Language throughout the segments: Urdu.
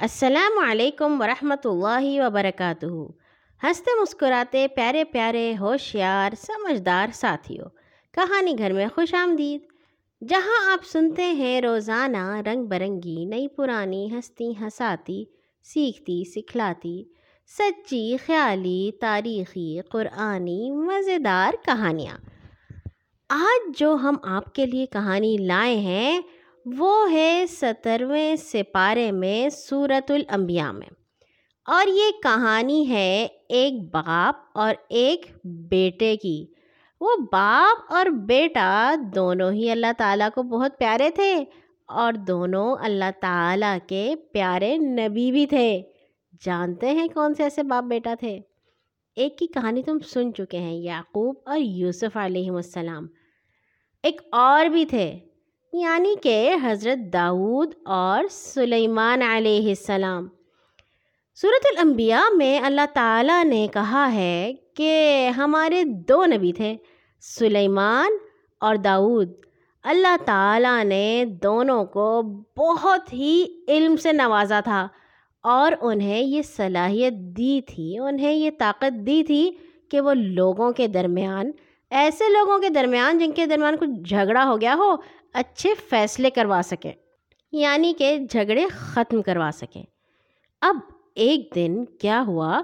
السلام علیکم ورحمۃ اللہ وبرکاتہ۔ ہنستے مسکراتے پیارے پیارے ہوشیار سمجھدار ساتھیوں، کہانی گھر میں خوش آمدید۔ جہاں آپ سنتے ہیں روزانہ رنگ برنگی، نئی پرانی ہستی ہساتی سیکھتی سکھلاتی، سچی، خیالی، تاریخی، قرآنی، مزیدار کہانیاں۔ آج جو ہم آپ کے لیے کہانی لائے ہیں وہ ہے سترویں سپارے میں صورت الانبیاء میں۔ اور یہ کہانی ہے ایک باپ اور ایک بیٹے کی۔ وہ باپ اور بیٹا دونوں ہی اللہ تعالیٰ کو بہت پیارے تھے اور دونوں اللہ تعالیٰ کے پیارے نبی بھی تھے۔ جانتے ہیں کون سے ایسے باپ بیٹا تھے؟ ایک کی کہانی تم سن چکے ہیں، یعقوب اور یوسف علیہ السلام۔ ایک اور بھی تھے۔ یعنی کہ حضرت داود اور سلیمان علیہ السلام۔ صورت الانبیاء میں اللہ تعالیٰ نے کہا ہے کہ ہمارے دو نبی تھے، سلیمان اور داود اللہ تعالیٰ نے دونوں کو بہت ہی علم سے نوازا تھا اور انہیں یہ صلاحیت دی تھی، انہیں یہ طاقت دی تھی کہ وہ لوگوں کے درمیان، ایسے لوگوں کے درمیان جن کے درمیان کچھ جھگڑا ہو گیا ہو اچھے فیصلے کروا سکیں یعنی کہ جھگڑے ختم کروا سکیں۔ اب ایک دن کیا ہوا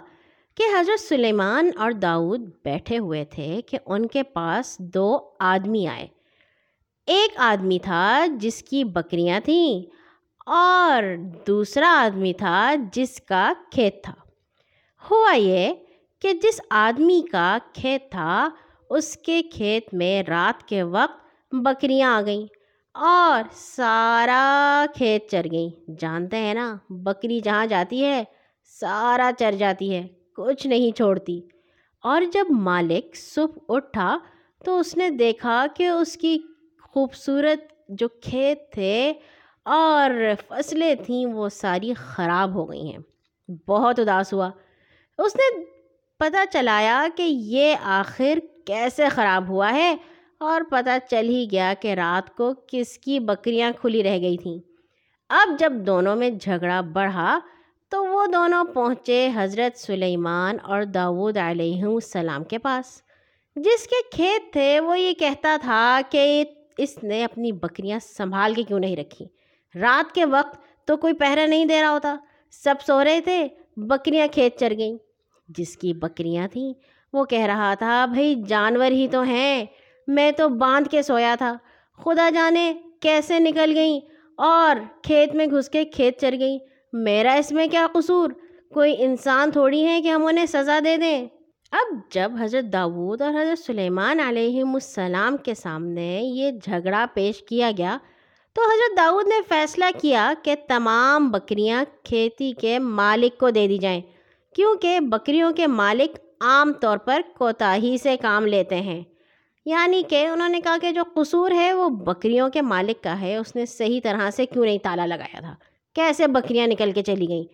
کہ حضرت سلیمان اور داؤد بیٹھے ہوئے تھے کہ ان کے پاس دو آدمی آئے۔ ایک آدمی تھا جس کی بکریاں تھیں اور دوسرا آدمی تھا جس کا کھیت تھا۔ ہوا یہ کہ جس آدمی کا کھیت تھا، اس کے کھیت میں رات کے وقت بکریاں آ گئیں اور سارا کھیت چر گئیں۔ جانتے ہیں نا، بکری جہاں جاتی ہے، سارا چر جاتی ہے، کچھ نہیں چھوڑتی۔ اور جب مالک صبح اٹھا تو اس نے دیکھا کہ اس کی خوبصورت جو کھیت تھے اور فصلیں تھیں، وہ ساری خراب ہو گئی ہیں۔ بہت اداس ہوا۔ اس نے پتہ چلایا کہ یہ آخر کیسے خراب ہوا ہے۔ اور پتہ چل ہی گیا کہ رات کو کس کی بکریاں کھلی رہ گئی تھیں۔ اب جب دونوں میں جھگڑا بڑھا تو وہ دونوں پہنچے حضرت سلیمان اور داود علیہ السلام کے پاس۔ جس کے کھیت تھے، وہ یہ کہتا تھا کہ اس نے اپنی بکریاں سنبھال کے کیوں نہیں رکھی؟ رات کے وقت تو کوئی پہرا نہیں دے رہا ہوتا۔ سب سو رہے تھے، بکریاں کھیت چر گئیں۔ جس کی بکریاں تھیں، وہ کہہ رہا تھا بھائی جانور ہی تو ہیں۔ میں تو باندھ کے سویا تھا۔ خدا جانے کیسے نکل گئیں اور کھیت میں گھس کے کھیت چر گئیں۔ میرا اس میں کیا قصور؟ کوئی انسان تھوڑی ہے کہ ہم انہیں سزا دے دیں۔ اب جب حضرت داود اور حضرت سلیمان علیہ السلام کے سامنے یہ جھگڑا پیش کیا گیا تو حضرت داود نے فیصلہ کیا کہ تمام بکریاں کھیتی کے مالک کو دے دی جائیں، کیونکہ بکریوں کے مالک عام طور پر کوتاہی سے کام لیتے ہیں۔ یعنی کہ انہوں نے کہا کہ جو قصور ہے وہ بکریوں کے مالک کا ہے، اس نے صحیح طرح سے کیوں نہیں تالا لگایا تھا؟ کیسے بکریاں نکل کے چلی گئیں؟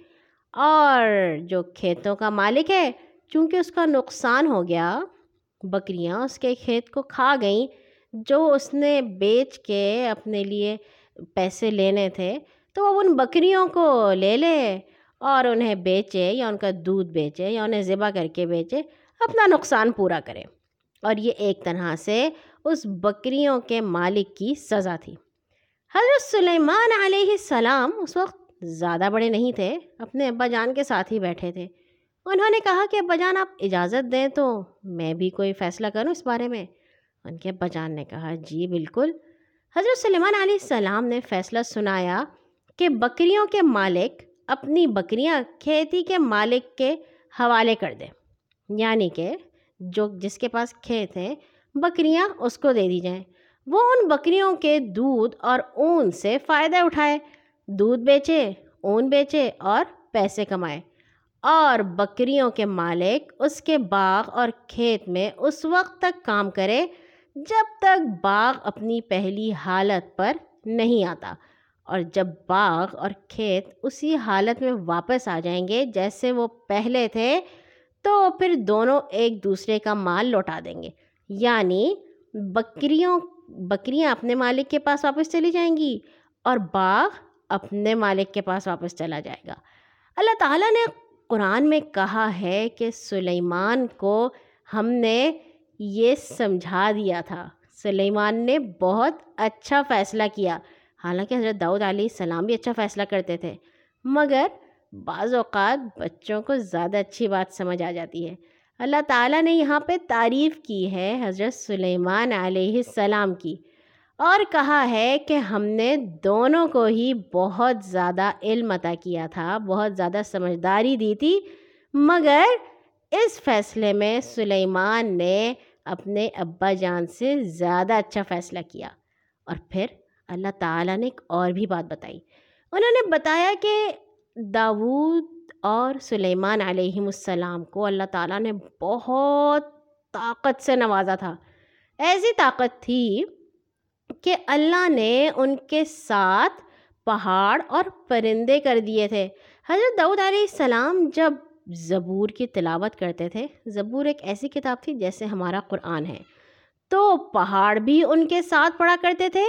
اور جو کھیتوں کا مالک ہے، چونکہ اس کا نقصان ہو گیا، بکریاں اس کے کھیت کو کھا گئیں، جو اس نے بیچ کے اپنے لیے پیسے لینے تھے، تو وہ ان بکریوں کو لے لے اور انہیں بیچے یا ان کا دودھ بیچے یا انہیں ذبح کر کے بیچے، اپنا نقصان پورا کرے۔ اور یہ ایک طرح سے اس بکریوں کے مالک کی سزا تھی۔ حضرت سلیمان علیہ السلام اس وقت زیادہ بڑے نہیں تھے، اپنے ابا جان کے ساتھ ہی بیٹھے تھے۔ انہوں نے کہا کہ ابا جان، آپ اجازت دیں تو میں بھی کوئی فیصلہ کروں اس بارے میں۔ ان کے ابا جان نے کہا جی بالکل۔ حضرت سلیمان علیہ السلام نے فیصلہ سنایا کہ بکریوں کے مالک اپنی بکریاں کھیتی کے مالک کے حوالے کر دیں۔ یعنی کہ جو جس کے پاس کھیت ہیں، بکریاں اس کو دے دی جائیں۔ وہ ان بکریوں کے دودھ اور اون سے فائدہ اٹھائے۔ دودھ بیچے، اون بیچے اور پیسے کمائے۔ اور بکریوں کے مالک اس کے باغ اور کھیت میں اس وقت تک کام کرے جب تک باغ اپنی پہلی حالت پر نہیں آتا۔ اور جب باغ اور کھیت اسی حالت میں واپس آ جائیں گے جیسے وہ پہلے تھے تو پھر دونوں ایک دوسرے کا مال لوٹا دیں گے۔ یعنی بکریوں، بکریاں اپنے مالک کے پاس واپس چلی جائیں گی اور باغ اپنے مالک کے پاس واپس چلا جائے گا۔ اللہ تعالیٰ نے قرآن میں کہا ہے کہ سلیمان کو ہم نے یہ سمجھا دیا تھا۔ سلیمان نے بہت اچھا فیصلہ کیا۔ حالانکہ حضرت داؤد علیہ السلام بھی اچھا فیصلہ کرتے تھے۔ مگر بعض اوقات بچوں کو زیادہ اچھی بات سمجھ آ جاتی ہے۔ اللہ تعالیٰ نے یہاں پہ تعریف کی ہے حضرت سلیمان علیہ السلام کی اور کہا ہے کہ ہم نے دونوں کو ہی بہت زیادہ علم عطا کیا تھا، بہت زیادہ سمجھداری دی تھی۔ مگر اس فیصلے میں سلیمان نے اپنے ابا جان سے زیادہ اچھا فیصلہ کیا۔ اور پھر اللہ تعالیٰ نے ایک اور بھی بات بتائی۔ انہوں نے بتایا کہ داود اور سلیمان علیہم السلام کو اللہ تعالیٰ نے بہت طاقت سے نوازا تھا۔ ایسی طاقت تھی کہ اللہ نے ان کے ساتھ پہاڑ اور پرندے کر دیے تھے۔ حضرت داؤد علیہ السلام جب زبور کی تلاوت کرتے تھے، زبور ایک ایسی کتاب تھی جیسے ہمارا قرآن ہے۔ تو پہاڑ بھی ان کے ساتھ پڑھا کرتے تھے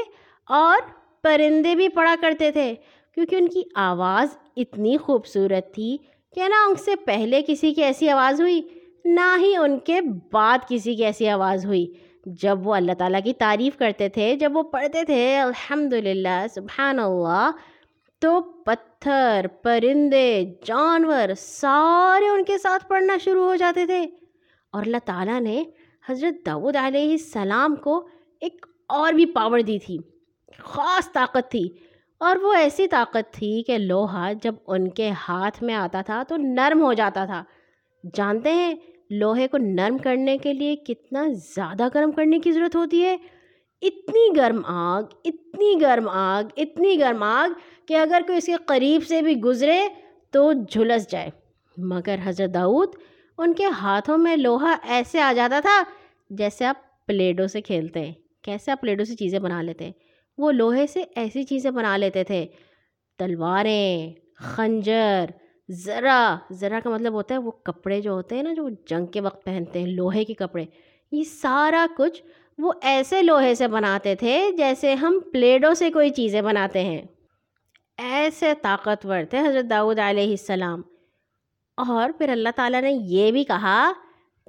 اور پرندے بھی پڑھا کرتے تھے۔ کیونکہ ان کی آواز اتنی خوبصورت تھی کہ نہ ان سے پہلے کسی کی ایسی آواز ہوئی، نہ ہی ان کے بعد کسی کی ایسی آواز ہوئی۔ جب وہ اللہ تعالیٰ کی تعریف کرتے تھے، جب وہ پڑھتے تھے الحمد للہ سبحان اللہ تو پتھر، پرندے، جانور سارے ان کے ساتھ پڑھنا شروع ہو جاتے تھے۔ اور اللہ تعالیٰ نے حضرت داود علیہ السلام کو ایک اور بھی پاور دی تھی، خاص طاقت تھی۔ اور وہ ایسی طاقت تھی کہ لوہا جب ان کے ہاتھ میں آتا تھا تو نرم ہو جاتا تھا۔ جانتے ہیں لوہے کو نرم کرنے کے لیے کتنا زیادہ گرم کرنے کی ضرورت ہوتی ہے؟ اتنی گرم آگ، اتنی گرم آگ، اتنی گرم آگ کہ اگر کوئی اس کے قریب سے بھی گزرے تو جھلس جائے۔ مگر حضرت داؤد، ان کے ہاتھوں میں لوہا ایسے آ جاتا تھا جیسے آپ پلیڈوں سے کھیلتے ہیں، کیسے آپ پلیڈوں سے چیزیں بنا لیتے ہیں۔ وہ لوہے سے ایسی چیزیں بنا لیتے تھے۔ تلواریں، خنجر ذرا ذرا کا مطلب ہوتا ہے وہ کپڑے جو ہوتے ہیں نا جو جنگ کے وقت پہنتے ہیں، لوہے کے کپڑے۔ یہ سارا کچھ وہ ایسے لوہے سے بناتے تھے جیسے ہم پلیڈوں سے کوئی چیزیں بناتے ہیں۔ ایسے طاقتور تھے حضرت داؤد علیہ السلام۔ اور پھر اللہ تعالیٰ نے یہ بھی کہا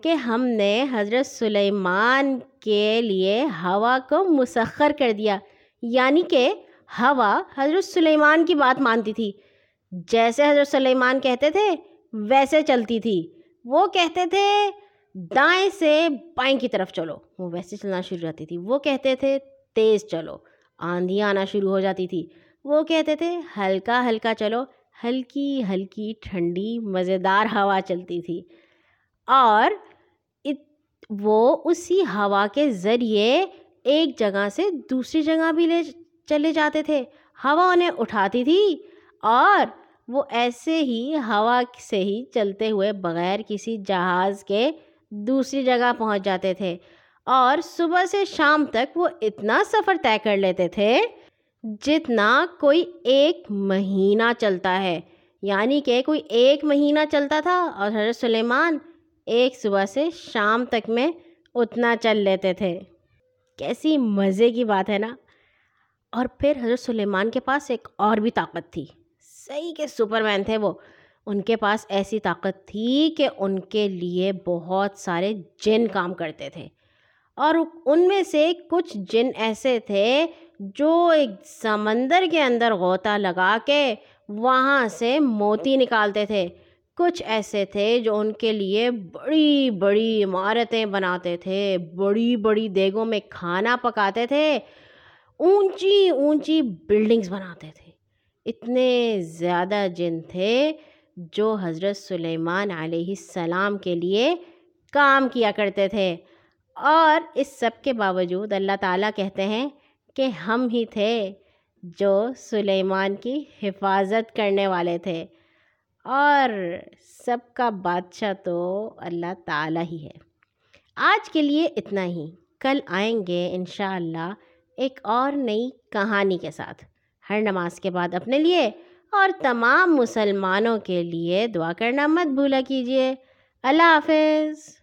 کہ ہم نے حضرت سلیمان کے لیے ہوا کو مسخر کر دیا۔ یعنی کہ ہوا حضرت سلیمان کی بات مانتی تھی۔ جیسے حضرت سلیمان کہتے تھے، ویسے چلتی تھی۔ وہ کہتے تھے، دائیں سے بائیں کی طرف چلو۔ وہ ویسے چلنا شروع ہو جاتی تھی۔ وہ کہتے تھے، تیز چلو۔ آندھی آنا شروع ہو جاتی تھی۔ وہ کہتے تھے، ہلکا ہلکا چلو۔ ہلکی ہلکی ٹھنڈی مزیدار ہوا چلتی تھی۔ اور وہ اسی ہوا کے ذریعے ایک جگہ سے دوسری جگہ بھی لے چلے جاتے تھے ہوا انہیں اٹھاتی تھی اور وہ ایسے ہی ہوا سے ہی چلتے ہوئے بغیر کسی جہاز کے دوسری جگہ پہنچ جاتے تھے اور صبح سے شام تک وہ اتنا سفر طے کر لیتے تھے جتنا کوئی ایک مہینہ چلتا ہے یعنی کہ کوئی ایک مہینہ چلتا تھا اور حضرت سلیمان ایک صبح سے شام تک میں اتنا چل لیتے تھے کیسی مزے کی بات ہے نا۔ اور پھر حضرت سلیمان کے پاس ایک اور بھی طاقت تھی۔ صحیح کہ سپر مین تھے وہ۔ ان کے پاس ایسی طاقت تھی کہ ان کے لیے بہت سارے جن کام کرتے تھے۔ اور ان میں سے کچھ جن ایسے تھے جو ایک سمندر کے اندر غوطہ لگا کے وہاں سے موتی نکالتے تھے۔ کچھ ایسے تھے جو ان کے لیے بڑی بڑی عمارتیں بناتے تھے، بڑی بڑی دیگوں میں کھانا پکاتے تھے، اونچی اونچی بلڈنگز بناتے تھے۔ اتنے زیادہ جن تھے جو حضرت سلیمان علیہ السلام کے لیے کام کیا کرتے تھے۔ اور اس سب کے باوجود اللہ تعالیٰ کہتے ہیں کہ ہم ہی تھے جو سلیمان کی حفاظت کرنے والے تھے۔ اور سب کا بادشاہ تو اللہ تعالیٰ ہی ہے۔ آج کے لیے اتنا ہی۔ کل آئیں گے انشاءاللہ اللہ ایک اور نئی کہانی کے ساتھ۔ ہر نماز کے بعد اپنے لیے اور تمام مسلمانوں کے لیے دعا کرنا مت بھولا کیجیے۔ اللہ حافظ۔